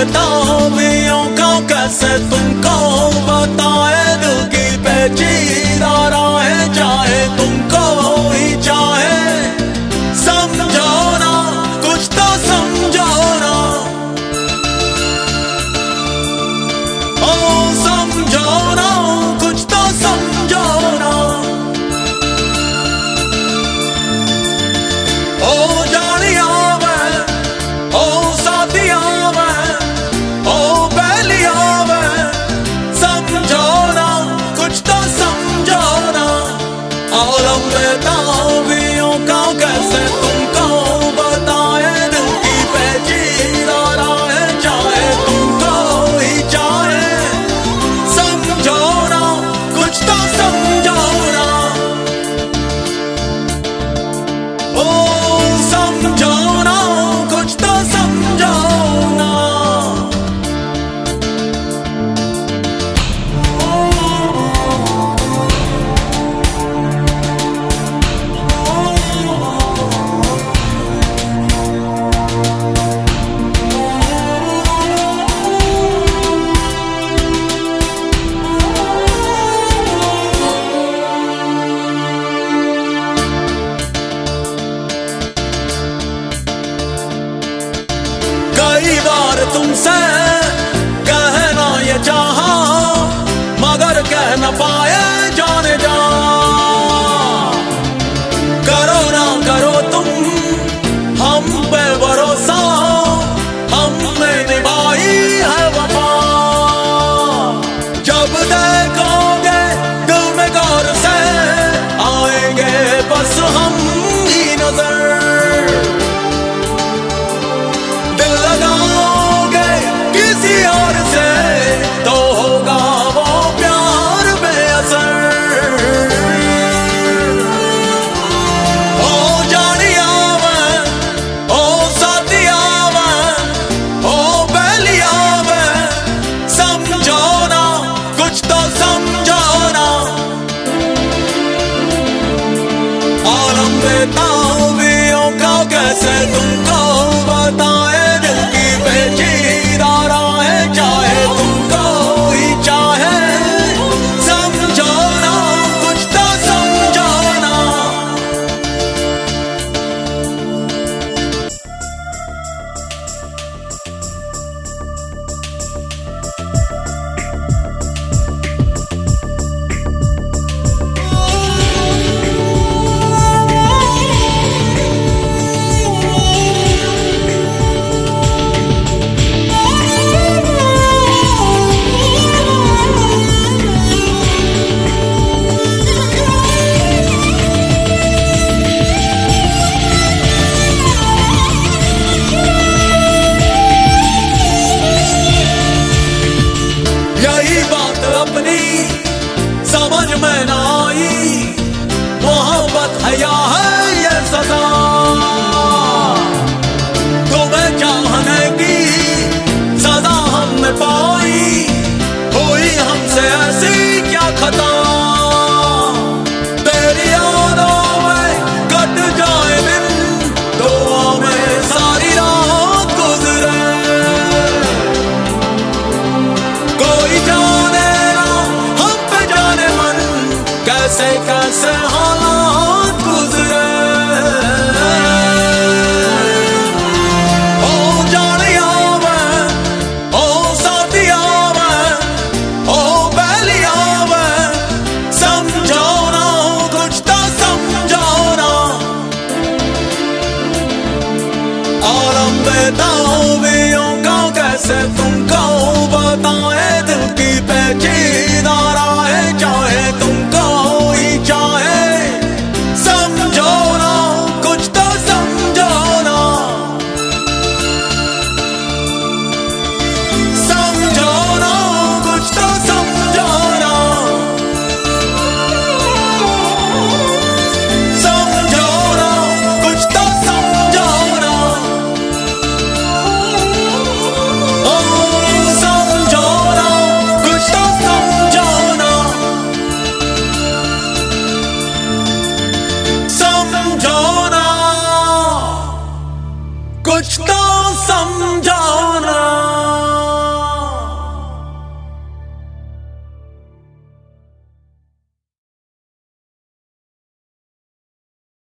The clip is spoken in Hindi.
Sevdalıyım kavga चाह मगर कह न पा हमसे ऐसी क्या खता कहता हूँ भी यूँ क्यों कैसे तुमको बताऊँ? 风中。